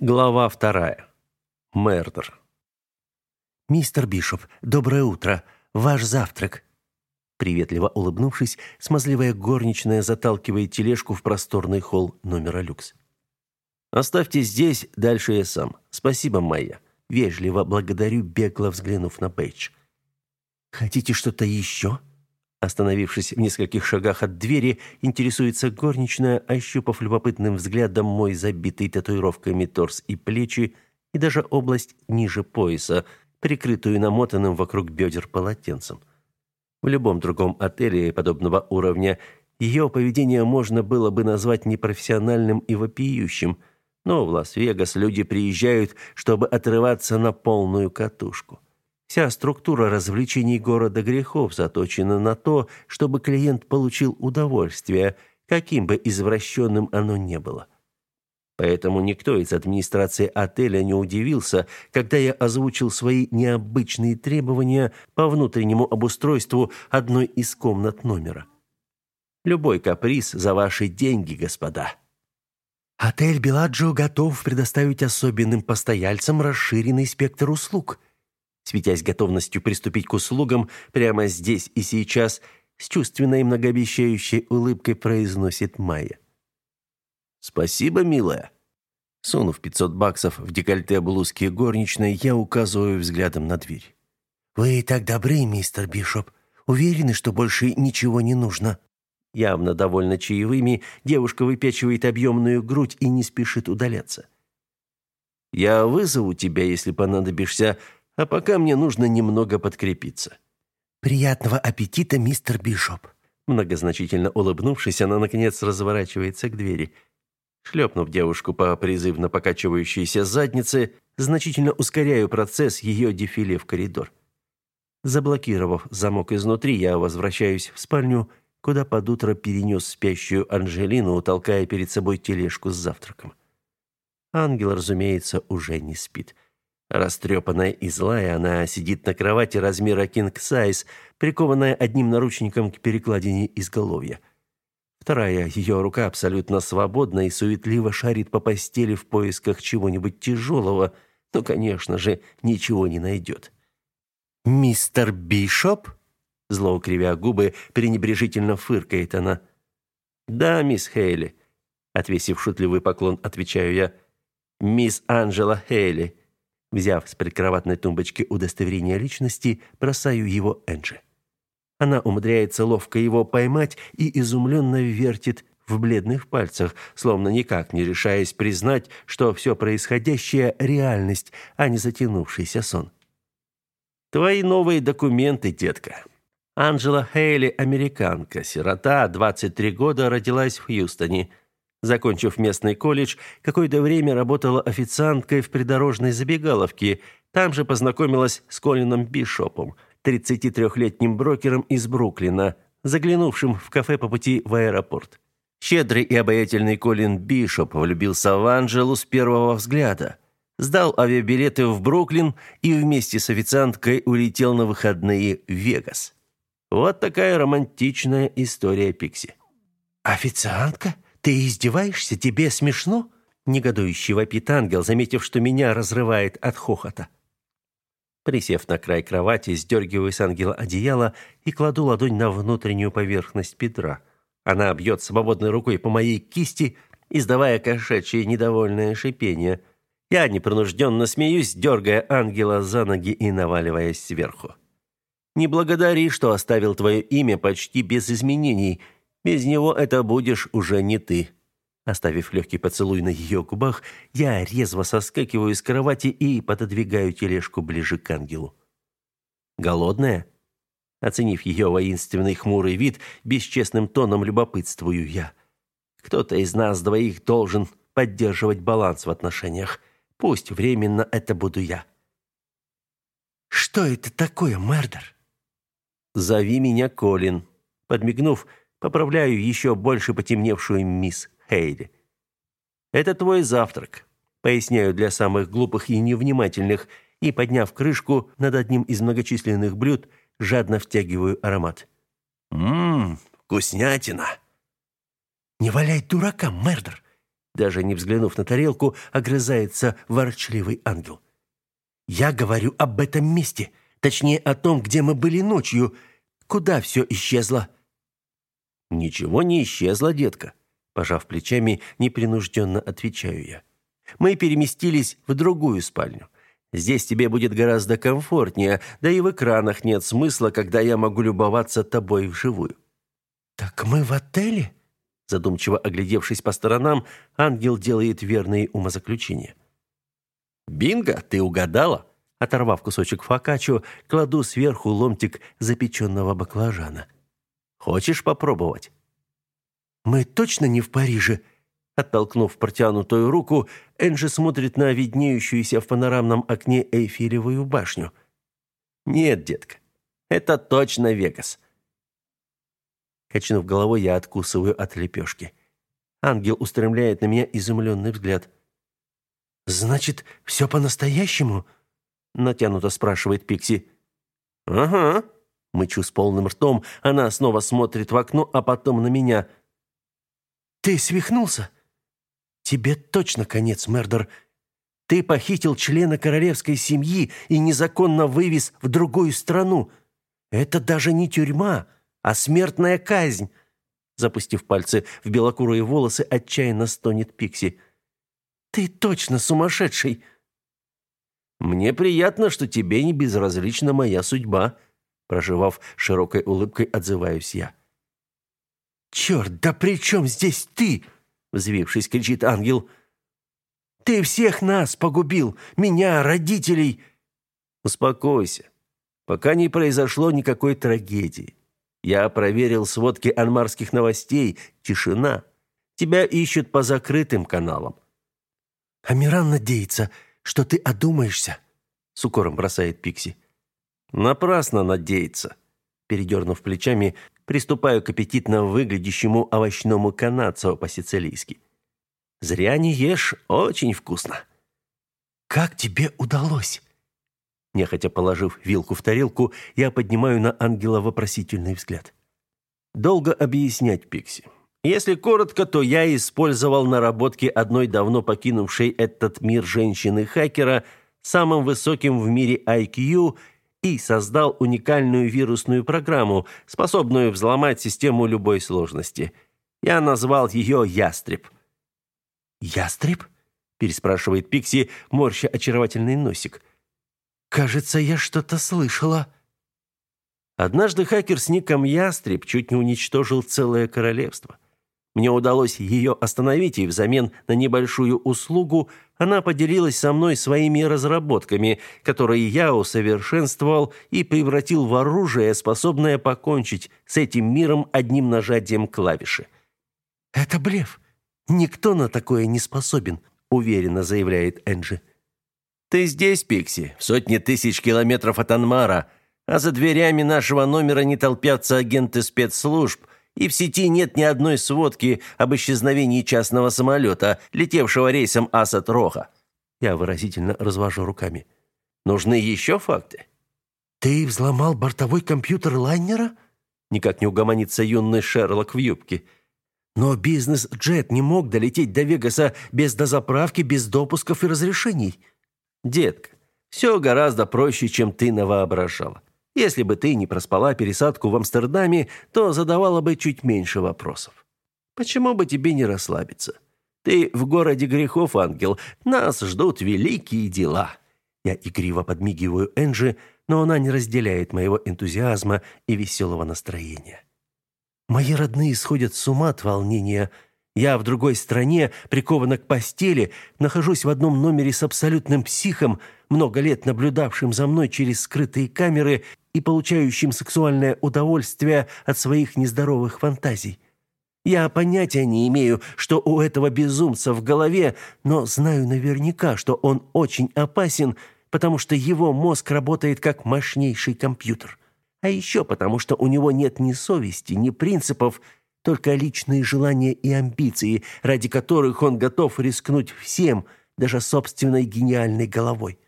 Глава вторая. Мердер. «Мистер Бишоп, доброе утро. Ваш завтрак». Приветливо улыбнувшись, смазливая горничная заталкивает тележку в просторный холл номера люкс. «Оставьте здесь, дальше я сам. Спасибо, Майя». Вежливо благодарю, бегло взглянув на Пейдж. «Хотите что-то еще?» Остановившись в нескольких шагах от двери, интересуется горничная, ощупав любопытным взглядом мой забитый татуировками торс и плечи, и даже область ниже пояса, прикрытую намотанным вокруг бедер полотенцем. В любом другом отеле подобного уровня ее поведение можно было бы назвать непрофессиональным и вопиющим, но в Лас-Вегас люди приезжают, чтобы отрываться на полную катушку. Вся структура развлечений города грехов заточена на то, чтобы клиент получил удовольствие, каким бы извращенным оно ни было. Поэтому никто из администрации отеля не удивился, когда я озвучил свои необычные требования по внутреннему обустройству одной из комнат номера. Любой каприз за ваши деньги, господа. Отель Беладжио готов предоставить особенным постояльцам расширенный спектр услуг – светясь готовностью приступить к услугам прямо здесь и сейчас, с чувственной многообещающей улыбкой произносит Майя. «Спасибо, милая». Сунув 500 баксов в декольте блузки горничной, я указываю взглядом на дверь. «Вы так добры, мистер Бишоп. Уверены, что больше ничего не нужно?» Явно довольна чаевыми, девушка выпячивает объемную грудь и не спешит удаляться. «Я вызову тебя, если понадобишься, а пока мне нужно немного подкрепиться. Приятного аппетита, мистер Бишоп. Многозначительно улыбнувшись, она наконец разворачивается к двери. Шлепнув девушку по призывно покачивающейся заднице, значительно ускоряю процесс ее дефиле в коридор. Заблокировав замок изнутри, я возвращаюсь в спальню, куда под утро перенес спящую Анжелину, толкая перед собой тележку с завтраком. Ангел, разумеется, уже не спит. Растрепанная и злая, она сидит на кровати размера size, прикованная одним наручником к перекладине изголовья. Вторая ее рука абсолютно свободна и суетливо шарит по постели в поисках чего-нибудь тяжелого, но, конечно же, ничего не найдет. «Мистер Бишоп?» Зло кривя губы, пренебрежительно фыркает она. «Да, мисс Хейли», — отвесив шутливый поклон, отвечаю я. «Мисс Анжела Хейли». Взяв с прикроватной тумбочки удостоверение личности, бросаю его Энджи. Она умудряется ловко его поймать и изумленно вертит в бледных пальцах, словно никак не решаясь признать, что все происходящее – реальность, а не затянувшийся сон. «Твои новые документы, детка», Анжела Хейли – американка, сирота, 23 года, родилась в Хьюстоне. Закончив местный колледж, какое-то время работала официанткой в придорожной забегаловке. Там же познакомилась с Колином Бишопом, 33-летним брокером из Бруклина, заглянувшим в кафе по пути в аэропорт. Щедрый и обаятельный Колин Бишоп влюбился в Анжелу с первого взгляда. Сдал авиабилеты в Бруклин и вместе с официанткой улетел на выходные в Вегас. Вот такая романтичная история Пикси. «Официантка?» «Ты издеваешься? Тебе смешно?» Негодующий вопит ангел, заметив, что меня разрывает от хохота. Присев на край кровати, сдергиваю с ангела одеяло и кладу ладонь на внутреннюю поверхность бедра. Она бьет свободной рукой по моей кисти, издавая кошачье недовольное шипение. Я непринужденно смеюсь, дергая ангела за ноги и наваливаясь сверху. «Не благодари, что оставил твое имя почти без изменений», без него это будешь уже не ты. Оставив легкий поцелуй на ее губах, я резво соскакиваю с кровати и пододвигаю тележку ближе к ангелу. Голодная? Оценив ее воинственный хмурый вид, бесчестным тоном любопытствую я. Кто-то из нас двоих должен поддерживать баланс в отношениях. Пусть временно это буду я. Что это такое, Мердер? Зови меня Колин. Подмигнув, Поправляю еще больше потемневшую мисс Хейли. Это твой завтрак, поясняю для самых глупых и невнимательных, и подняв крышку над одним из многочисленных блюд, жадно втягиваю аромат. Ммм, вкуснятина. Не валяй дурака, Мердер. Даже не взглянув на тарелку, огрызается ворчливый ангел. Я говорю об этом месте, точнее о том, где мы были ночью. Куда все исчезло? Ничего не исчезло, детка, пожав плечами, непринужденно отвечаю я. Мы переместились в другую спальню. Здесь тебе будет гораздо комфортнее, да и в экранах нет смысла, когда я могу любоваться тобой вживую. Так мы в отеле? Задумчиво оглядевшись по сторонам, ангел делает верные умозаключения. Бинго, ты угадала? Оторвав кусочек фокаччо, кладу сверху ломтик запеченного баклажана. Хочешь попробовать? Мы точно не в Париже, Оттолкнув протянутую руку, Энджи смотрит на виднеющуюся в панорамном окне Эйфелевую башню. «Нет, детка, это точно Вегас». Качнув головой, я откусываю от лепешки. Ангел устремляет на меня изумленный взгляд. «Значит, все по-настоящему?» Натянуто спрашивает Пикси. «Ага». Мычу с полным ртом, она снова смотрит в окно, а потом на меня. «Ты свихнулся?» Тебе точно конец, Мердер. Ты похитил члена королевской семьи и незаконно вывез в другую страну. Это даже не тюрьма, а смертная казнь. Запустив пальцы в белокурые волосы, отчаянно стонет Пикси. Ты точно сумасшедший. Мне приятно, что тебе не безразлична моя судьба, проживав широкой улыбкой, отзываюсь я. Черт, да при чем здесь ты? взвившись, кричит ангел. Ты всех нас погубил, меня, родителей. Успокойся. Пока не произошло никакой трагедии. Я проверил сводки анмарских новостей. Тишина. Тебя ищут по закрытым каналам. Амиран надеется, что ты одумаешься, с укором бросает Пикси. Напрасно надеется. Передернув плечами, приступаю к аппетитно выглядящему овощному канадцо по-сицилийски. Зря не ешь, очень вкусно. Как тебе удалось? Нехотя положив вилку в тарелку, я поднимаю на ангела вопросительный взгляд. Долго объяснять, Пикси. Если коротко, то я использовал наработки одной давно покинувшей этот мир женщины-хакера самым высоким в мире IQ и создал уникальную вирусную программу, способную взломать систему любой сложности. Я назвал ее «Ястреб». «Ястреб?» – переспрашивает Пикси, морща очаровательный носик. «Кажется, я что-то слышала». Однажды хакер с ником Ястреб чуть не уничтожил целое королевство. Мне удалось ее остановить, и взамен на небольшую услугу она поделилась со мной своими разработками, которые я усовершенствовал и превратил в оружие, способное покончить с этим миром одним нажатием клавиши. «Это блеф. Никто на такое не способен», — уверенно заявляет Энджи. «Ты здесь, Пикси, в сотни тысяч километров от Анмара, а за дверями нашего номера не толпятся агенты спецслужб», и в сети нет ни одной сводки об исчезновении частного самолета, летевшего рейсом Асад-Роха. Я выразительно развожу руками. Нужны еще факты? Ты взломал бортовой компьютер лайнера? Никак не угомонится юный Шерлок в юбке. Но бизнес-джет не мог долететь до Вегаса без дозаправки, без допусков и разрешений. Детка, все гораздо проще, чем ты навоображала. Если бы ты не проспала пересадку в Амстердаме, то задавала бы чуть меньше вопросов. Почему бы тебе не расслабиться? Ты в городе грехов, ангел. Нас ждут великие дела. Я игриво подмигиваю Энджи, но она не разделяет моего энтузиазма и веселого настроения. Мои родные сходят с ума от волнения. Я в другой стране, прикована к постели, нахожусь в одном номере с абсолютным психом, много лет наблюдавшим за мной через скрытые камеры и получающим сексуальное удовольствие от своих нездоровых фантазий. Я понятия не имею, что у этого безумца в голове, но знаю наверняка, что он очень опасен, потому что его мозг работает как мощнейший компьютер. А еще потому, что у него нет ни совести, ни принципов, только личные желания и амбиции, ради которых он готов рискнуть всем, даже собственной гениальной головой.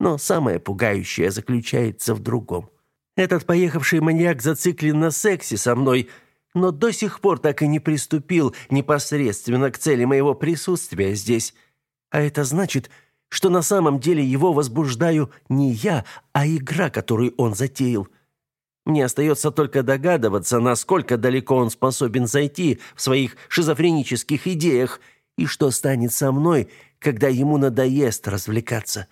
Но самое пугающее заключается в другом. Этот поехавший маньяк зациклен на сексе со мной, но до сих пор так и не приступил непосредственно к цели моего присутствия здесь. А это значит, что на самом деле его возбуждаю не я, а игра, которую он затеял. Мне остается только догадываться, насколько далеко он способен зайти в своих шизофренических идеях и что станет со мной, когда ему надоест развлекаться.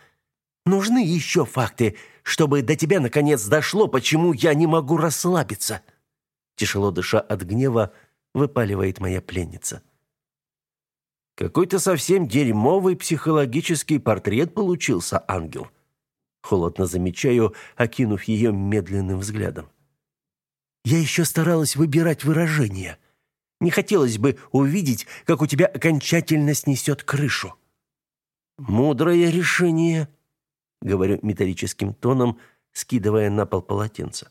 Нужны еще факты, чтобы до тебя наконец дошло, почему я не могу расслабиться. Тяжело дыша от гнева, выпаливает моя пленница. Какой-то совсем дерьмовый психологический портрет получился, ангел. Холодно замечаю, окинув ее медленным взглядом. Я еще старалась выбирать выражения. Не хотелось бы увидеть, как у тебя окончательно снесет крышу. Мудрое решение, говорю металлическим тоном, скидывая на пол полотенце.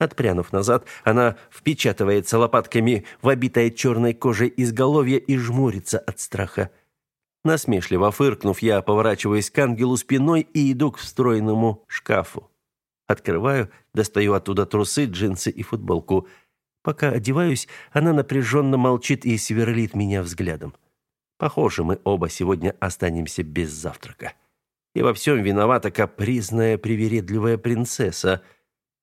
Отпрянув назад, она впечатывается лопатками в обитое черной кожей изголовье и жмурится от страха. Насмешливо фыркнув, я поворачиваюсь к ангелу спиной и иду к встроенному шкафу. Открываю, достаю оттуда трусы, джинсы и футболку. Пока одеваюсь, она напряженно молчит и сверлит меня взглядом. Похоже, мы оба сегодня останемся без завтрака. И во всем виновата капризная, привередливая принцесса —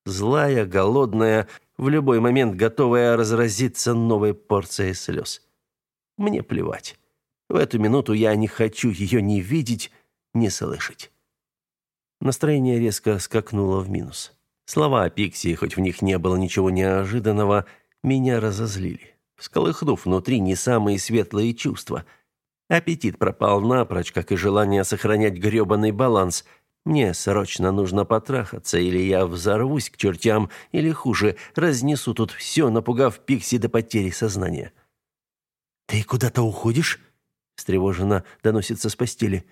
злая, голодная, в любой момент готовая разразиться новой порцией слез. Мне плевать. В эту минуту я не хочу ее ни видеть, ни слышать. Настроение резко скакнуло в минус. Слова о Пикси, хоть в них не было ничего неожиданного, меня разозлили, всколыхнув внутри не самые светлые чувства. Аппетит пропал напрочь, как и желание сохранять грёбаный баланс – мне срочно нужно потрахаться, или я взорвусь к чертям, или хуже, разнесу тут все, напугав Пикси до потери сознания. «Ты куда-то уходишь?» — встревоженно доносится с постели.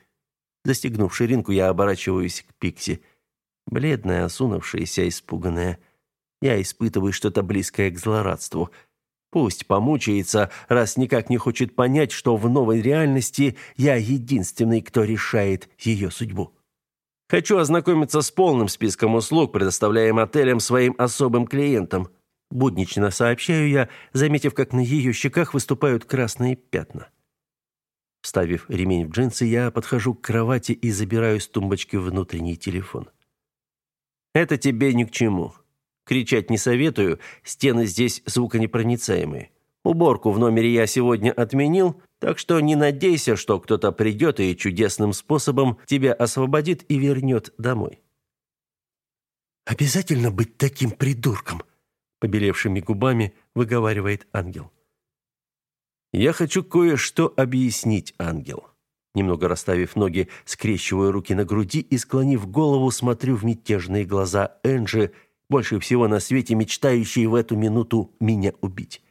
Застегнув ширинку, я оборачиваюсь к Пикси. Бледная, осунувшаяся, испуганная. Я испытываю что-то близкое к злорадству. Пусть помучается, раз никак не хочет понять, что в новой реальности я единственный, кто решает ее судьбу. Хочу ознакомиться с полным списком услуг, предоставляемым отелем своим особым клиентам. Буднично сообщаю я, заметив, как на ее щеках выступают красные пятна. Вставив ремень в джинсы, я подхожу к кровати и забираю с тумбочки внутренний телефон. Это тебе ни к чему. Кричать не советую, стены здесь звуконепроницаемые. Уборку в номере я сегодня отменил, так что не надейся, что кто-то придет и чудесным способом тебя освободит и вернет домой. Обязательно быть таким придурком, побелевшими губами выговаривает ангел. Я хочу кое-что объяснить, ангел. Немного расставив ноги, скрещиваю руки на груди и склонив голову, смотрю в мятежные глаза Энджи, больше всего на свете мечтающей в эту минуту меня убить.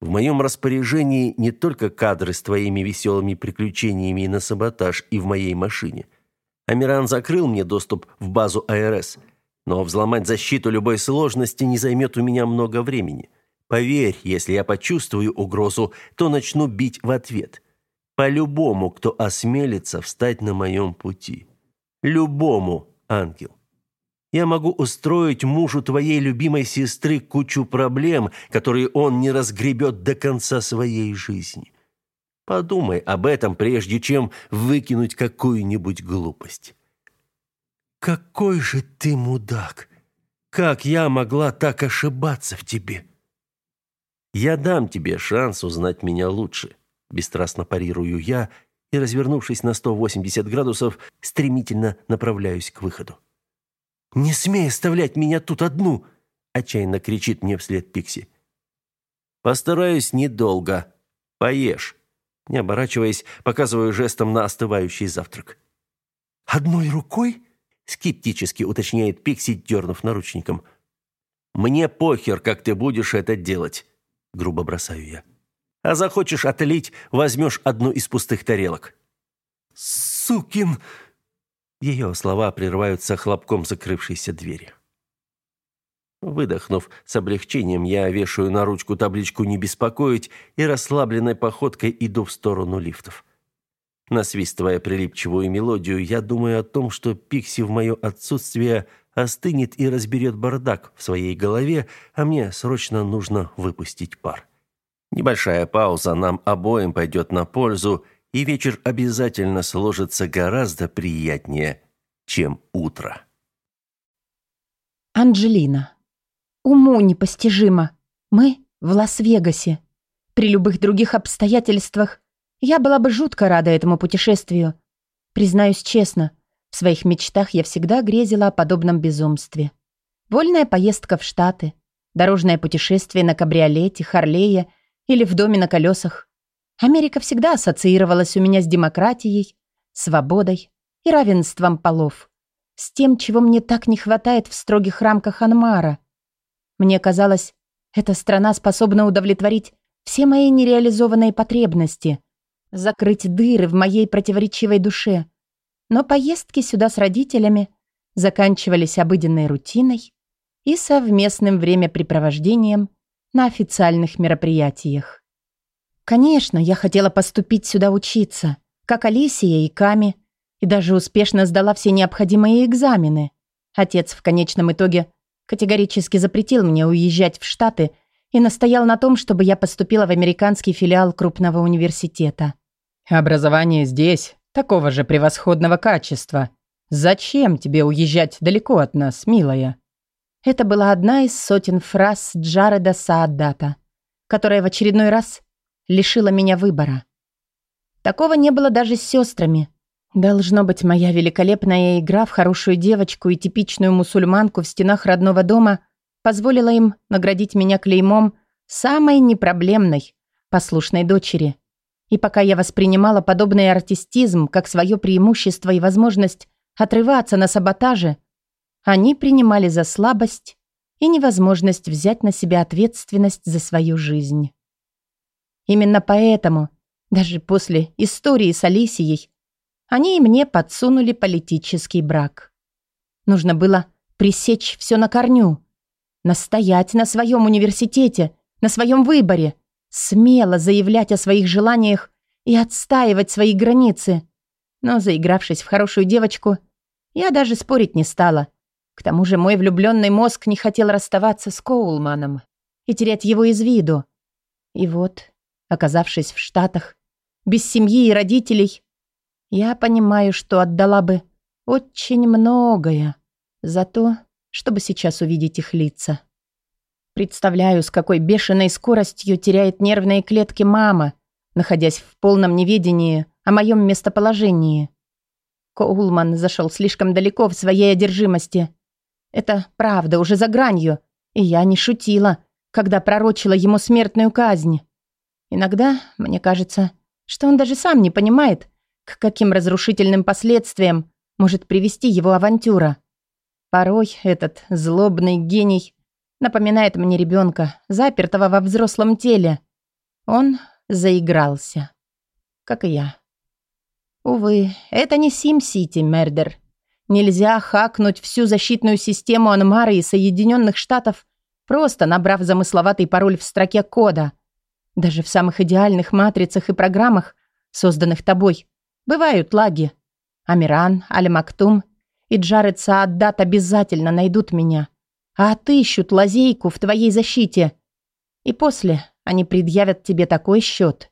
В моем распоряжении не только кадры с твоими веселыми приключениями на саботаж и в моей машине. Амиран закрыл мне доступ в базу АРС, но взломать защиту любой сложности не займет у меня много времени. Поверь, если я почувствую угрозу, то начну бить в ответ. По любому, кто осмелится встать на моем пути. Любому, ангел. Я могу устроить мужу твоей любимой сестры кучу проблем, которые он не разгребет до конца своей жизни. Подумай об этом, прежде чем выкинуть какую-нибудь глупость. Какой же ты мудак! Как я могла так ошибаться в тебе? Я дам тебе шанс узнать меня лучше, бесстрастно парирую я и, развернувшись на 180 градусов, стремительно направляюсь к выходу. «Не смей оставлять меня тут одну!» — отчаянно кричит мне вслед Пикси. «Постараюсь недолго. Поешь». Не оборачиваясь, показываю жестом на остывающий завтрак. «Одной рукой?» — скептически уточняет Пикси, дернув наручником. «Мне похер, как ты будешь это делать», — грубо бросаю я. «А захочешь отлить, возьмешь одну из пустых тарелок». «Сукин!» Ее слова прерываются хлопком закрывшейся двери. Выдохнув с облегчением, я вешаю на ручку табличку «Не беспокоить» и расслабленной походкой иду в сторону лифтов. Насвистывая прилипчивую мелодию, я думаю о том, что Пикси в мое отсутствие остынет и разберет бардак в своей голове, а мне срочно нужно выпустить пар. Небольшая пауза нам обоим пойдет на пользу, и вечер обязательно сложится гораздо приятнее, чем утро. Анджелина. Уму непостижимо. Мы в Лас-Вегасе. При любых других обстоятельствах я была бы жутко рада этому путешествию. Признаюсь честно, в своих мечтах я всегда грезила о подобном безумстве. Вольная поездка в Штаты, дорожное путешествие на кабриолете, Харлее или в доме на колесах. Америка всегда ассоциировалась у меня с демократией, свободой и равенством полов. С тем, чего мне так не хватает в строгих рамках Анмара. Мне казалось, эта страна способна удовлетворить все мои нереализованные потребности, закрыть дыры в моей противоречивой душе. Но поездки сюда с родителями заканчивались обыденной рутиной и совместным времяпрепровождением на официальных мероприятиях. Конечно, я хотела поступить сюда учиться, как Алисия и Ками, и даже успешно сдала все необходимые экзамены. Отец в конечном итоге категорически запретил мне уезжать в Штаты и настоял на том, чтобы я поступила в американский филиал крупного университета. «Образование здесь такого же превосходного качества. Зачем тебе уезжать далеко от нас, милая?» Это была одна из сотен фраз Джареда Сааддата, которая в очередной раз лишила меня выбора. Такого не было даже с сестрами. Должно быть, моя великолепная игра в хорошую девочку и типичную мусульманку в стенах родного дома позволила им наградить меня клеймом самой непроблемной, послушной дочери. И пока я воспринимала подобный артистизм как свое преимущество и возможность отрываться на саботаже, они принимали за слабость и невозможность взять на себя ответственность за свою жизнь. Именно поэтому, даже после истории с Алисией, они и мне подсунули политический брак. Нужно было пресечь все на корню, настоять на своем университете, на своем выборе, смело заявлять о своих желаниях и отстаивать свои границы. Но, заигравшись в хорошую девочку, я даже спорить не стала. К тому же мой влюбленный мозг не хотел расставаться с Коулманом и терять его из виду. И вот, оказавшись в Штатах, без семьи и родителей, я понимаю, что отдала бы очень многое за то, чтобы сейчас увидеть их лица. Представляю, с какой бешеной скоростью теряет нервные клетки мама, находясь в полном неведении о моем местоположении. Коулман зашел слишком далеко в своей одержимости. Это правда, уже за гранью, и я не шутила, когда пророчила ему смертную казнь. Иногда мне кажется, что он даже сам не понимает, к каким разрушительным последствиям может привести его авантюра. Порой этот злобный гений напоминает мне ребенка, запертого во взрослом теле. Он заигрался. Как и я. Увы, это не Сим-Сити, Мердер. Нельзя хакнуть всю защитную систему Анмары и Соединенных Штатов, просто набрав замысловатый пароль в строке кода. Даже в самых идеальных матрицах и программах, созданных тобой, Бывают лаги. Амиран, Аль-Мактум и Джаред Сааддат обязательно найдут меня, а отыщут лазейку в твоей защите. И после они предъявят тебе такой счет,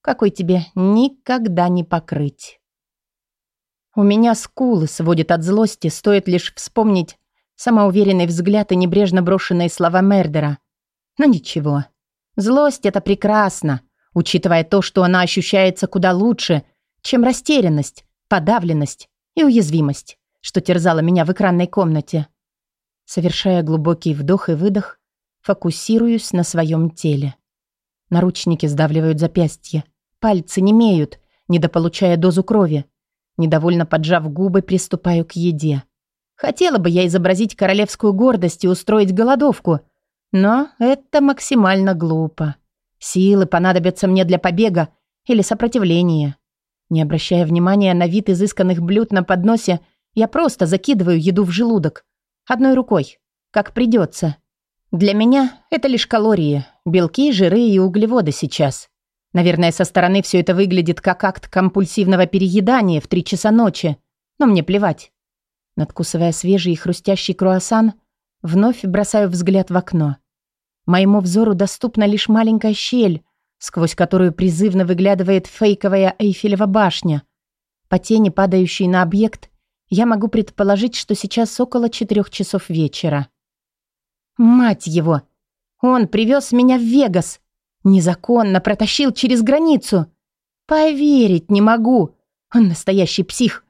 какой тебе никогда не покрыть. У меня скулы сводят от злости, стоит лишь вспомнить самоуверенный взгляд и небрежно брошенные слова Мердера. Но ничего. Злость — это прекрасно, учитывая то, что она ощущается куда лучше, чем растерянность, подавленность и уязвимость, что терзала меня в экранной комнате. Совершая глубокий вдох и выдох, фокусируюсь на своем теле. Наручники сдавливают запястье, пальцы немеют, недополучая дозу крови. Недовольно поджав губы, приступаю к еде. Хотела бы я изобразить королевскую гордость и устроить голодовку, но это максимально глупо. Силы понадобятся мне для побега или сопротивления. Не обращая внимания на вид изысканных блюд на подносе, я просто закидываю еду в желудок. Одной рукой. Как придется. Для меня это лишь калории, белки, жиры и углеводы сейчас. Наверное, со стороны все это выглядит как акт компульсивного переедания в три часа ночи. Но мне плевать. Надкусывая свежий и хрустящий круассан, вновь бросаю взгляд в окно. Моему взору доступна лишь маленькая щель, сквозь которую призывно выглядывает фейковая Эйфелева башня. По тени, падающей на объект, я могу предположить, что сейчас около четырех часов вечера. Мать его! Он привез меня в Вегас. Незаконно протащил через границу. Поверить не могу. Он настоящий псих.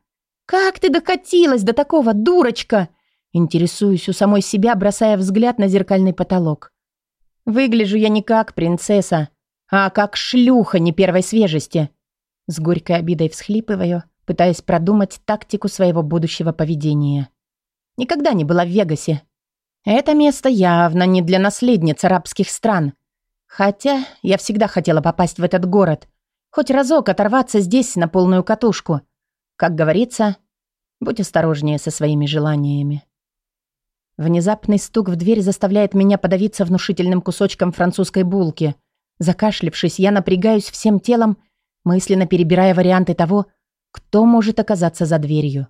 Как ты докатилась до такого, дурочка? Интересуюсь у самой себя, бросая взгляд на зеркальный потолок. Выгляжу я не как принцесса, а как шлюха не первой свежести. С горькой обидой всхлипываю, пытаясь продумать тактику своего будущего поведения. Никогда не была в Вегасе. Это место явно не для наследниц арабских стран. Хотя я всегда хотела попасть в этот город. Хоть разок оторваться здесь на полную катушку. Как говорится, будь осторожнее со своими желаниями. Внезапный стук в дверь заставляет меня подавиться внушительным кусочком французской булки. Закашлившись, я напрягаюсь всем телом, мысленно перебирая варианты того, кто может оказаться за дверью.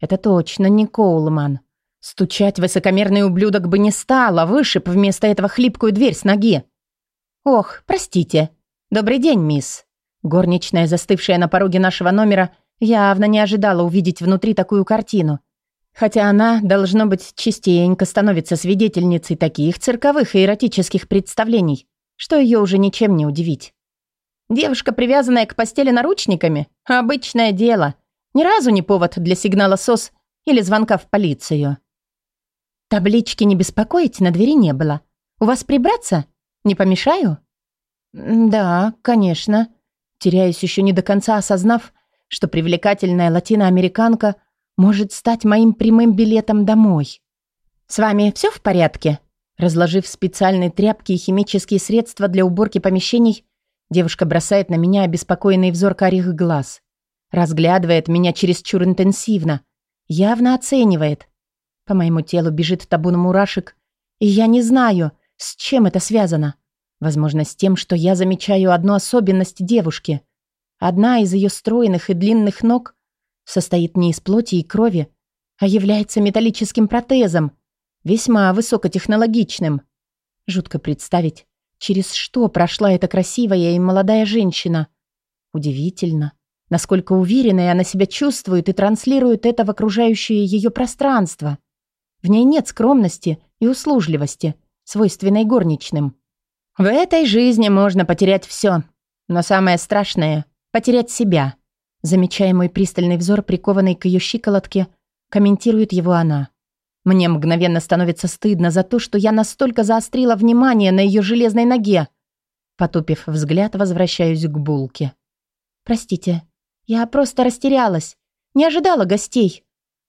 Это точно не Коулман. Стучать высокомерный ублюдок бы не стал, а вышиб вместо этого хлипкую дверь с ноги. «Ох, простите. Добрый день, мисс». Горничная, застывшая на пороге нашего номера, явно не ожидала увидеть внутри такую картину. Хотя она, должно быть, частенько становится свидетельницей таких цирковых и эротических представлений, что ее уже ничем не удивить. Девушка, привязанная к постели наручниками – обычное дело. Ни разу не повод для сигнала СОС или звонка в полицию. Таблички «Не беспокоить» на двери не было. У вас прибраться? Не помешаю? Да, конечно. Теряюсь еще не до конца, осознав, что привлекательная латиноамериканка может стать моим прямым билетом домой. С вами все в порядке? Разложив специальные тряпки и химические средства для уборки помещений, девушка бросает на меня обеспокоенный взор карих глаз. Разглядывает меня чересчур интенсивно. Явно оценивает. По моему телу бежит табун мурашек, и я не знаю, с чем это связано. Возможно, с тем, что я замечаю одну особенность девушки. Одна из ее стройных и длинных ног состоит не из плоти и крови, а является металлическим протезом, весьма высокотехнологичным. Жутко представить, через что прошла эта красивая и молодая женщина. Удивительно, насколько уверенной она себя чувствует и транслирует это в окружающее ее пространство. В ней нет скромности и услужливости, свойственной горничным. В этой жизни можно потерять все, но самое страшное — потерять себя. Замечая мой пристальный взор, прикованный к ее щиколотке, комментирует его она. Мне мгновенно становится стыдно за то, что я настолько заострила внимание на ее железной ноге. Потупив взгляд, возвращаюсь к булке. «Простите, я просто растерялась. Не ожидала гостей.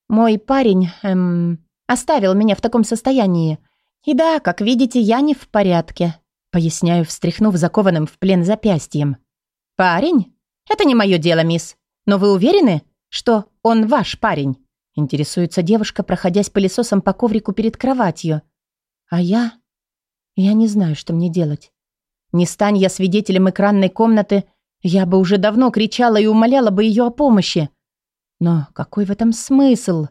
Мой парень, эм, оставил меня в таком состоянии. И да, как видите, я не в порядке», поясняю, встряхнув закованным в плен запястьем. «Парень? Это не мое дело, мисс. Но вы уверены, что он ваш парень?» Интересуется девушка, проходясь пылесосом по коврику перед кроватью. А я... Я не знаю, что мне делать. Не стань я свидетелем экранной комнаты, я бы уже давно кричала и умоляла бы ее о помощи. Но какой в этом смысл?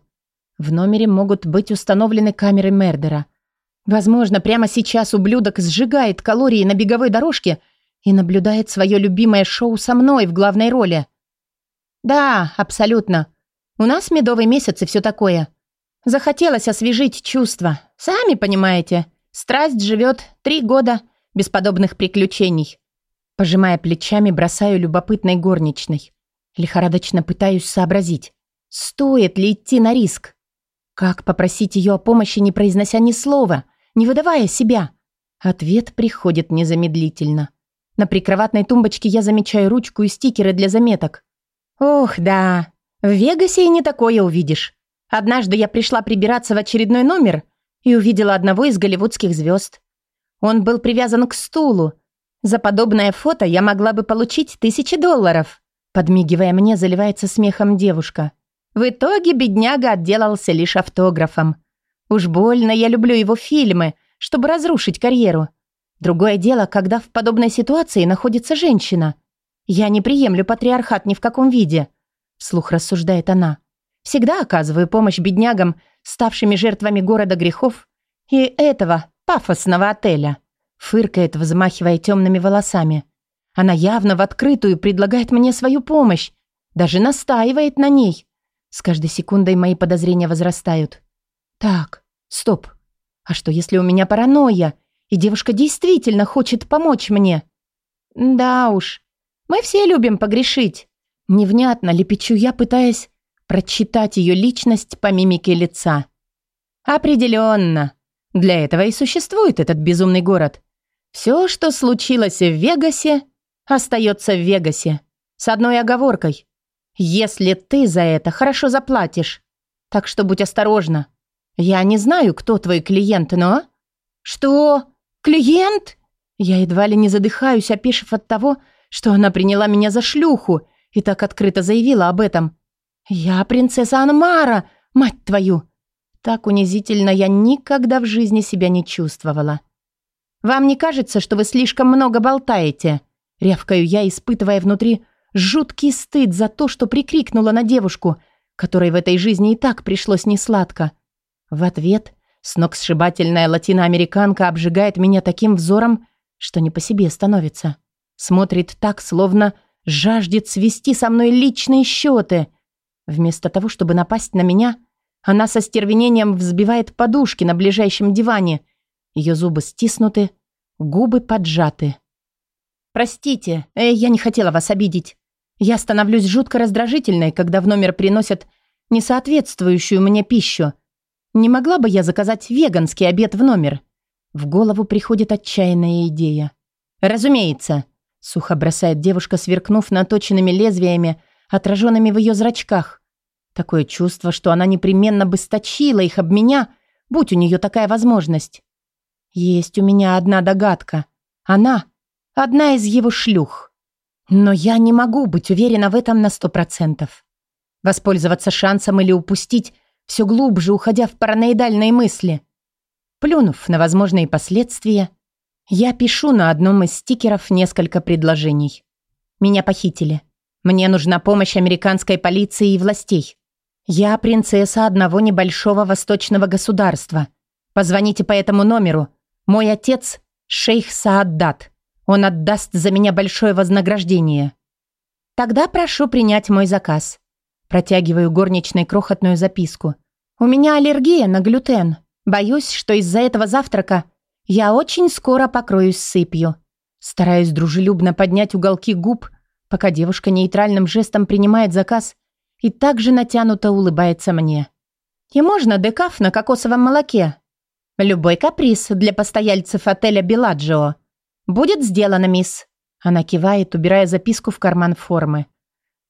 В номере могут быть установлены камеры Мердера. Возможно, прямо сейчас ублюдок сжигает калории на беговой дорожке и наблюдает свое любимое шоу со мной в главной роли. Да, абсолютно. У нас медовый месяц и все такое. Захотелось освежить чувства. Сами понимаете, страсть живет три года без подобных приключений. Пожимая плечами, бросаю любопытной горничной. Лихорадочно пытаюсь сообразить, стоит ли идти на риск. Как попросить ее о помощи, не произнося ни слова, не выдавая себя? Ответ приходит незамедлительно. На прикроватной тумбочке я замечаю ручку и стикеры для заметок. Ох, да, в Вегасе и не такое увидишь. Однажды я пришла прибираться в очередной номер и увидела одного из голливудских звезд. Он был привязан к стулу. За подобное фото я могла бы получить тысячи долларов. Подмигивая мне, заливается смехом девушка. В итоге бедняга отделался лишь автографом. Уж больно я люблю его фильмы, чтобы разрушить карьеру. Другое дело, когда в подобной ситуации находится женщина. Я не приемлю патриархат ни в каком виде. Вслух рассуждает она. Всегда оказываю помощь беднягам, ставшими жертвами города грехов и этого пафосного отеля. Фыркает, взмахивая темными волосами. Она явно в открытую предлагает мне свою помощь, даже настаивает на ней. С каждой секундой мои подозрения возрастают. Так, стоп. А что, если у меня паранойя, и девушка действительно хочет помочь мне? Да уж, мы все любим погрешить. Невнятно лепечу я, пытаясь прочитать ее личность по мимике лица. Определенно. Для этого и существует этот безумный город. Все, что случилось в Вегасе, остается в Вегасе. С одной оговоркой. Если ты за это хорошо заплатишь. Так что будь осторожна. Я не знаю, кто твой клиент, но... Что? Клиент? Я едва ли не задыхаюсь, опешив от того, что она приняла меня за шлюху и так открыто заявила об этом. Я принцесса Анмара, мать твою. Так унизительно я никогда в жизни себя не чувствовала. Вам не кажется, что вы слишком много болтаете? Рявкаю я, испытывая внутри жуткий стыд за то, что прикрикнула на девушку, которой в этой жизни и так пришлось несладко. В ответ сногсшибательная латиноамериканка обжигает меня таким взором, что не по себе становится. Смотрит так, словно жаждет свести со мной личные счеты. Вместо того, чтобы напасть на меня, она со стервенением взбивает подушки на ближайшем диване. Ее зубы стиснуты, губы поджаты. «Простите, э, я не хотела вас обидеть. Я становлюсь жутко раздражительной, когда в номер приносят несоответствующую мне пищу. Не могла бы я заказать веганский обед в номер?» В голову приходит отчаянная идея. «Разумеется», — сухо бросает девушка, сверкнув наточенными лезвиями, отраженными в ее зрачках. Такое чувство, что она непременно бы сточила их об меня, будь у нее такая возможность. Есть у меня одна догадка. Она — одна из его шлюх. Но я не могу быть уверена в этом на сто процентов. Воспользоваться шансом или упустить, все глубже уходя в параноидальные мысли. Плюнув на возможные последствия, я пишу на одном из стикеров несколько предложений. Меня похитили. Мне нужна помощь американской полиции и властей. Я принцесса одного небольшого восточного государства. Позвоните по этому номеру. Мой отец – шейх Сааддат. Он отдаст за меня большое вознаграждение. Тогда прошу принять мой заказ. Протягиваю горничной крохотную записку. У меня аллергия на глютен. Боюсь, что из-за этого завтрака я очень скоро покроюсь сыпью. Стараюсь дружелюбно поднять уголки губ, пока девушка нейтральным жестом принимает заказ и также натянуто улыбается мне. «И можно декаф на кокосовом молоке?» «Любой каприз для постояльцев отеля «Беладжио». «Будет сделано, мисс». Она кивает, убирая записку в карман формы.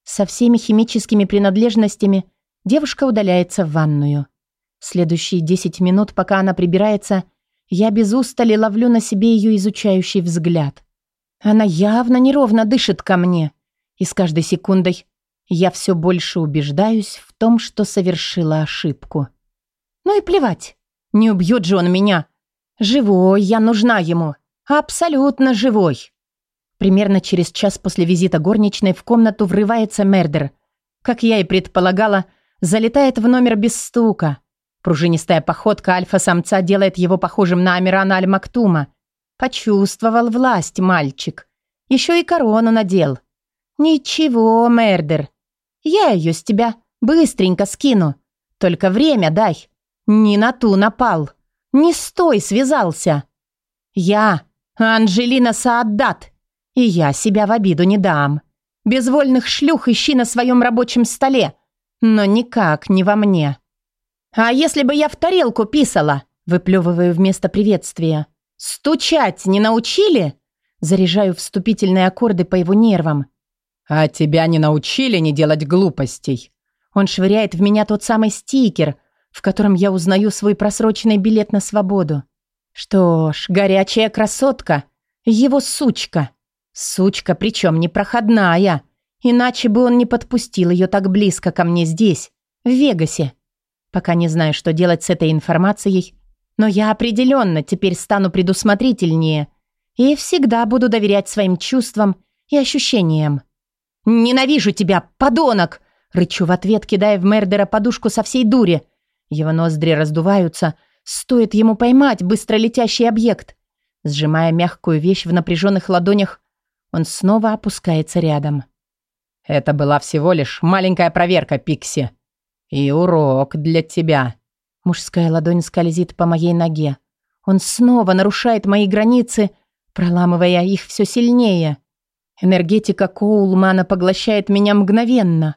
Со всеми химическими принадлежностями девушка удаляется в ванную. Следующие десять минут, пока она прибирается, я без устали ловлю на себе ее изучающий взгляд. Она явно неровно дышит ко мне, и с каждой секундой я все больше убеждаюсь в том, что совершила ошибку. Ну и плевать. Не убьет же он меня. Живой, я нужна ему. Абсолютно живой. Примерно через час после визита горничной в комнату врывается Мердер. Как я и предполагала, залетает в номер без стука. Пружинистая походка альфа-самца делает его похожим на Амирана Аль-Мактума. Почувствовал власть мальчик. Еще и корону надел. «Ничего, Мердер, я ее с тебя быстренько скину. Только время дай. Не на ту напал. Не стой, связался. Я Анжелина Сааддат, и я себя в обиду не дам. Безвольных шлюх ищи на своем рабочем столе, но никак не во мне. А если бы я в тарелку писала, выплевываю вместо приветствия. Стучать не научили? Заряжаю вступительные аккорды по его нервам. «А тебя не научили не делать глупостей?» Он швыряет в меня тот самый стикер, в котором я узнаю свой просроченный билет на свободу. Что ж, горячая красотка. Его сучка. Сучка, причем непроходная. Иначе бы он не подпустил ее так близко ко мне здесь, в Вегасе. Пока не знаю, что делать с этой информацией, но я определенно теперь стану предусмотрительнее и всегда буду доверять своим чувствам и ощущениям. «Ненавижу тебя, подонок!» Рычу в ответ, кидая в Мердера подушку со всей дури. Его ноздри раздуваются. Стоит ему поймать быстро летящий объект. Сжимая мягкую вещь в напряженных ладонях, он снова опускается рядом. «Это была всего лишь маленькая проверка, Пикси. И урок для тебя». Мужская ладонь скользит по моей ноге. Он снова нарушает мои границы, проламывая их все сильнее. Энергетика Коулмана поглощает меня мгновенно.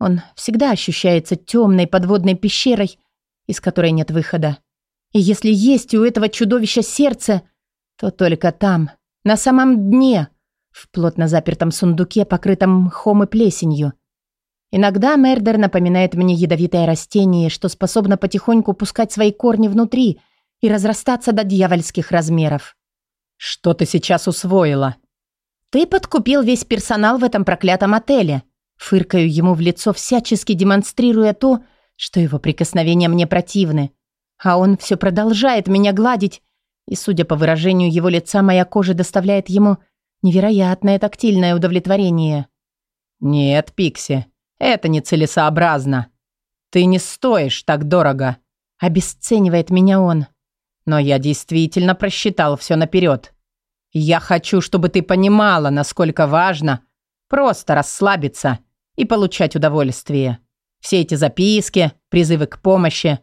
Он всегда ощущается темной подводной пещерой, из которой нет выхода. И если есть у этого чудовища сердце, то только там, на самом дне, в плотно запертом сундуке, покрытом мхом и плесенью. Иногда Мердер напоминает мне ядовитое растение, что способно потихоньку пускать свои корни внутри и разрастаться до дьявольских размеров. «Что ты сейчас усвоила?» «Ты подкупил весь персонал в этом проклятом отеле», Фыркаю ему в лицо, всячески демонстрируя то, что его прикосновения мне противны. А он все продолжает меня гладить, и, судя по выражению его лица, моя кожа доставляет ему невероятное тактильное удовлетворение. «Нет, Пикси, это нецелесообразно. Ты не стоишь так дорого», — обесценивает меня он. «Но я действительно просчитал все наперед. Я хочу, чтобы ты понимала, насколько важно просто расслабиться и получать удовольствие. Все эти записки, призывы к помощи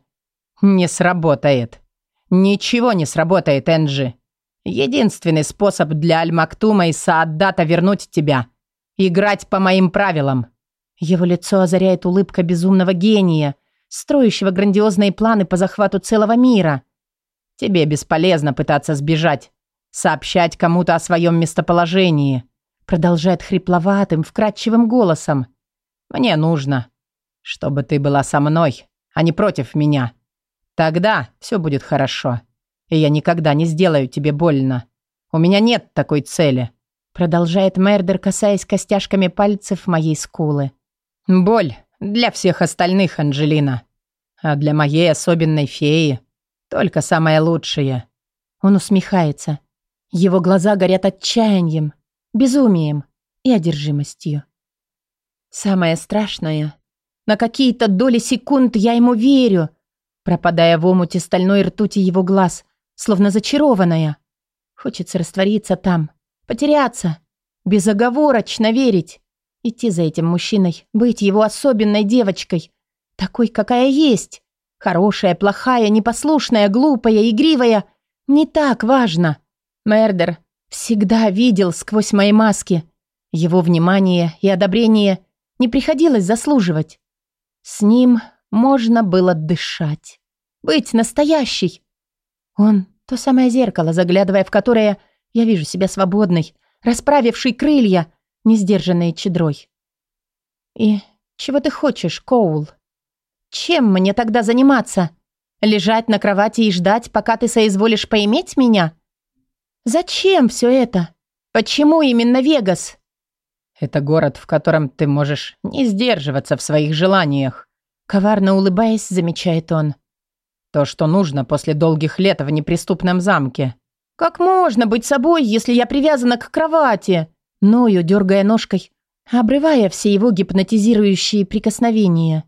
не сработает. Ничего не сработает, Энджи. Единственный способ для Аль-Мактума и Сааддата вернуть тебя – играть по моим правилам. Его лицо озаряет улыбка безумного гения, строящего грандиозные планы по захвату целого мира. Тебе бесполезно пытаться сбежать, сообщать кому-то о своем местоположении. Продолжает хрипловатым, вкрадчивым голосом. Мне нужно, чтобы ты была со мной, а не против меня. Тогда все будет хорошо. И я никогда не сделаю тебе больно. У меня нет такой цели. Продолжает Мердер, касаясь костяшками пальцев моей скулы. Боль для всех остальных, Анжелина. А для моей особенной феи только самое лучшее. Он усмехается. Его глаза горят отчаянием, безумием и одержимостью. Самое страшное, на какие-то доли секунд я ему верю, пропадая в омуте стальной ртути его глаз, словно зачарованная. Хочется раствориться там, потеряться, безоговорочно верить, идти за этим мужчиной, быть его особенной девочкой, такой, какая есть. Хорошая, плохая, непослушная, глупая, игривая. Не так важно. Мердер всегда видел сквозь мои маски. Его внимание и одобрение не приходилось заслуживать. С ним можно было дышать. Быть настоящей. Он — то самое зеркало, заглядывая в которое я вижу себя свободной, расправившей крылья, не сдержанной чедрой. И чего ты хочешь, Коул? Чем мне тогда заниматься? Лежать на кровати и ждать, пока ты соизволишь поиметь меня? Зачем все это? Почему именно Вегас? Это город, в котором ты можешь не сдерживаться в своих желаниях. Коварно улыбаясь, замечает он. То, что нужно после долгих лет в неприступном замке. Как можно быть собой, если я привязана к кровати? Ною, дергая ножкой, обрывая все его гипнотизирующие прикосновения.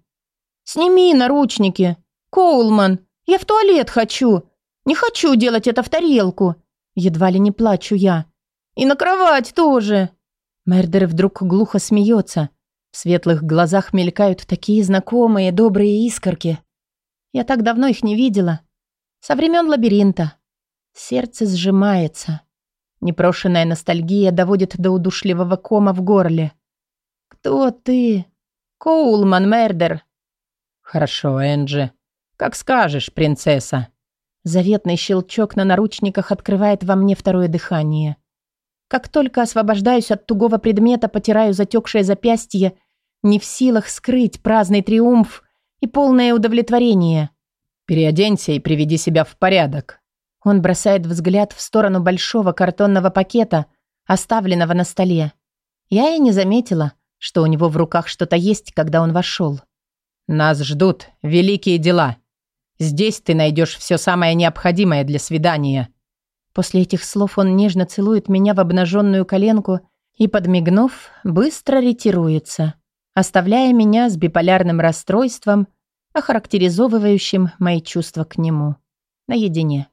«Сними наручники! Коулман, я в туалет хочу! Не хочу делать это в тарелку!» Едва ли не плачу я. «И на кровать тоже!» Мердер вдруг глухо смеется. В светлых глазах мелькают такие знакомые добрые искорки. Я так давно их не видела. Со времен лабиринта. Сердце сжимается. Непрошенная ностальгия доводит до удушливого кома в горле. «Кто ты?» «Коулман Мердер». «Хорошо, Энджи. Как скажешь, принцесса». Заветный щелчок на наручниках открывает во мне второе дыхание. Как только освобождаюсь от тугого предмета, потираю затекшее запястье, не в силах скрыть праздный триумф и полное удовлетворение. «Переоденься и приведи себя в порядок». Он бросает взгляд в сторону большого картонного пакета, оставленного на столе. Я и не заметила, что у него в руках что-то есть, когда он вошел. «Нас ждут великие дела. Здесь ты найдешь все самое необходимое для свидания». После этих слов он нежно целует меня в обнаженную коленку и, подмигнув, быстро ретируется. оставляя меня с биполярным расстройством, охарактеризовывающим мои чувства к нему. Наедине.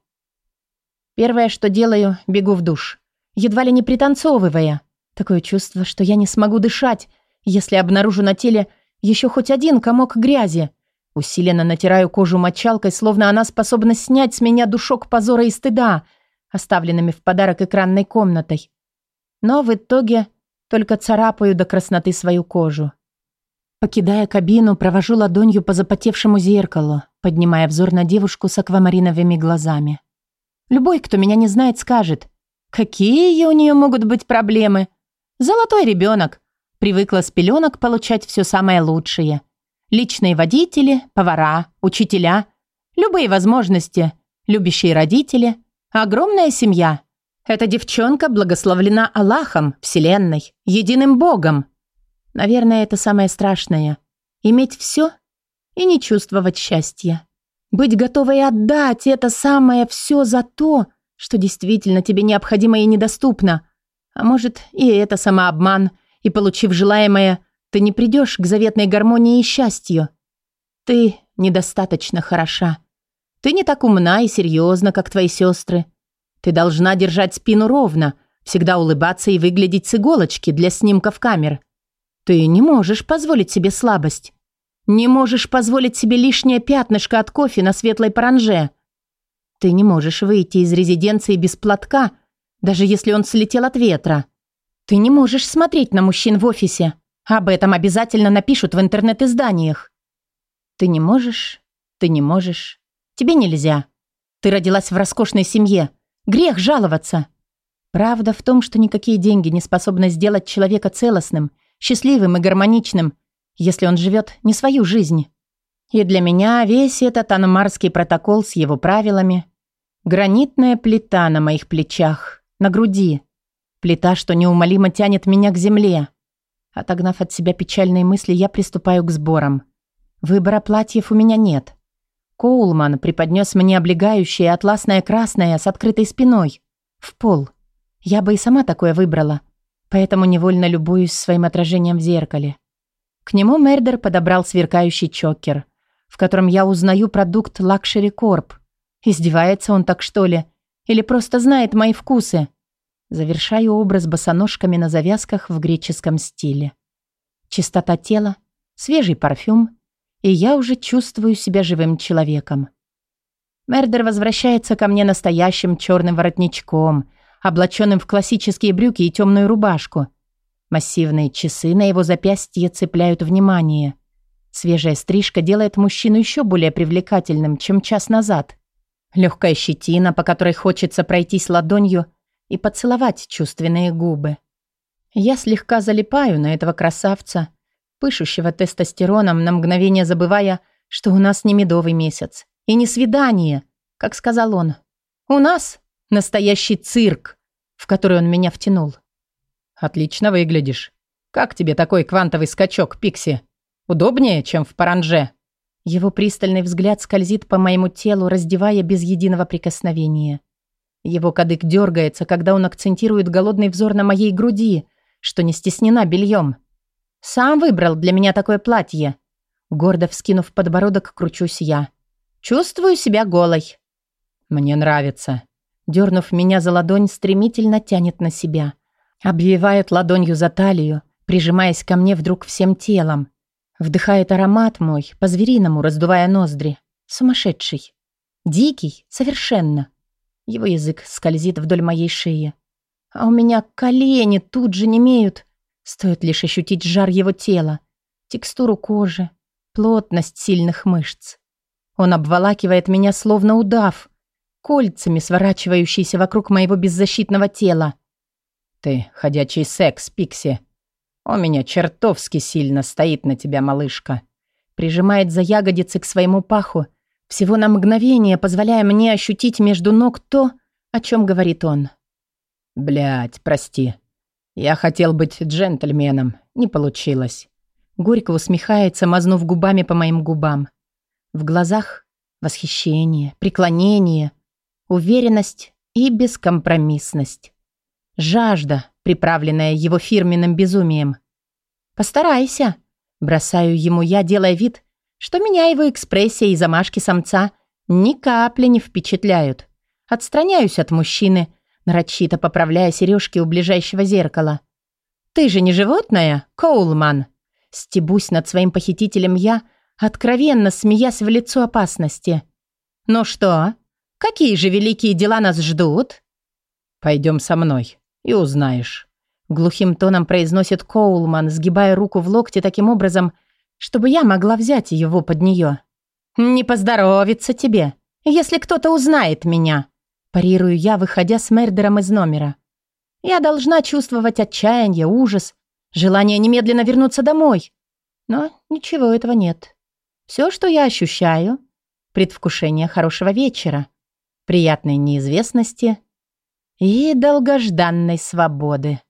Первое, что делаю, бегу в душ. Едва ли не пританцовывая. Такое чувство, что я не смогу дышать, если обнаружу на теле еще хоть один комок грязи. Усиленно натираю кожу мочалкой, словно она способна снять с меня душок позора и стыда, оставленными в подарок экранной комнатой. Но в итоге только царапаю до красноты свою кожу. Покидая кабину, провожу ладонью по запотевшему зеркалу, поднимая взор на девушку с аквамариновыми глазами. Любой, кто меня не знает, скажет, какие у нее могут быть проблемы. Золотой ребенок. Привыкла с пеленок получать все самое лучшее. Личные водители, повара, учителя, любые возможности, любящие родители, огромная семья. Эта девчонка благословлена Аллахом, Вселенной, единым Богом. Наверное, это самое страшное. Иметь все и не чувствовать счастья. Быть готовой отдать это самое все за то, что действительно тебе необходимо и недоступно. А может, и это самообман, и, получив желаемое, ты не придешь к заветной гармонии и счастью. Ты недостаточно хороша. Ты не так умна и серьезна, как твои сестры. Ты должна держать спину ровно, всегда улыбаться и выглядеть с иголочки для снимков камер. Ты не можешь позволить себе слабость. Не можешь позволить себе лишнее пятнышко от кофе на светлой паранже. Ты не можешь выйти из резиденции без платка, даже если он слетел от ветра. Ты не можешь смотреть на мужчин в офисе. Об этом обязательно напишут в интернет-изданиях. Ты не можешь, ты не можешь. Тебе нельзя. Ты родилась в роскошной семье. Грех жаловаться. Правда в том, что никакие деньги не способны сделать человека целостным, счастливым и гармоничным, если он живет не свою жизнь. И для меня весь этот аномарский протокол с его правилами – гранитная плита на моих плечах, на груди, плита, что неумолимо тянет меня к земле. Отогнав от себя печальные мысли, я приступаю к сборам. Выбора платьев у меня нет. Коулман преподнес мне облегающее атласное красное с открытой спиной. В пол. Я бы и сама такое выбрала – поэтому невольно любуюсь своим отражением в зеркале. К нему Мердер подобрал сверкающий чокер, в котором я узнаю продукт Luxury Corp. Издевается он так, что ли? Или просто знает мои вкусы? Завершаю образ босоножками на завязках в греческом стиле. Чистота тела, свежий парфюм, и я уже чувствую себя живым человеком. Мердер возвращается ко мне настоящим черным воротничком – облаченным в классические брюки и темную рубашку. Массивные часы на его запястье цепляют внимание. Свежая стрижка делает мужчину еще более привлекательным, чем час назад. Легкая щетина, по которой хочется пройтись ладонью и поцеловать чувственные губы. Я слегка залипаю на этого красавца, пышущего тестостероном, на мгновение забывая, что у нас не медовый месяц и не свидание, как сказал он. У нас Настоящий цирк, в который он меня втянул. Отлично выглядишь. Как тебе такой квантовый скачок, Пикси? Удобнее, чем в паранже? Его пристальный взгляд скользит по моему телу, раздевая без единого прикосновения. Его кадык дергается, когда он акцентирует голодный взор на моей груди, что не стеснена бельем. Сам выбрал для меня такое платье. Гордо вскинув подбородок, кручусь я. Чувствую себя голой. Мне нравится дернув меня за ладонь, стремительно тянет на себя. Обвивает ладонью за талию, прижимаясь ко мне вдруг всем телом. Вдыхает аромат мой, по-звериному раздувая ноздри. Сумасшедший. Дикий, совершенно. Его язык скользит вдоль моей шеи. А у меня колени тут же немеют. Стоит лишь ощутить жар его тела, текстуру кожи, плотность сильных мышц. Он обволакивает меня словно удав, кольцами, сворачивающиеся вокруг моего беззащитного тела. «Ты ходячий секс, Пикси. У меня чертовски сильно стоит на тебя, малышка». Прижимает за ягодицы к своему паху, всего на мгновение позволяя мне ощутить между ног то, о чем говорит он. Блять, прости. Я хотел быть джентльменом, не получилось». Горько усмехается, мазнув губами по моим губам. В глазах восхищение, преклонение, уверенность и бескомпромиссность. Жажда, приправленная его фирменным безумием. «Постарайся», Бросаю ему я, делая вид, что меня его экспрессия и замашки самца ни капли не впечатляют. Отстраняюсь от мужчины, нарочито поправляя сережки у ближайшего зеркала. «Ты же не животное, Коулман?» Стебусь над своим похитителем я, откровенно смеясь в лицо опасности. «Ну что, какие же великие дела нас ждут?» «Пойдем со мной и узнаешь». Глухим тоном произносит Коулман, сгибая руку в локте таким образом, чтобы я могла взять его под нее. «Не поздоровится тебе, если кто-то узнает меня», парирую я, выходя с Мердером из номера. «Я должна чувствовать отчаяние, ужас, желание немедленно вернуться домой. Но ничего этого нет. Все, что я ощущаю, предвкушение хорошего вечера, приятной неизвестности и долгожданной свободы.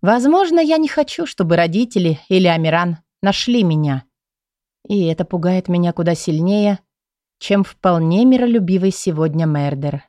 Возможно, я не хочу, чтобы родители или Амиран нашли меня. И это пугает меня куда сильнее, чем вполне миролюбивый сегодня Мердер.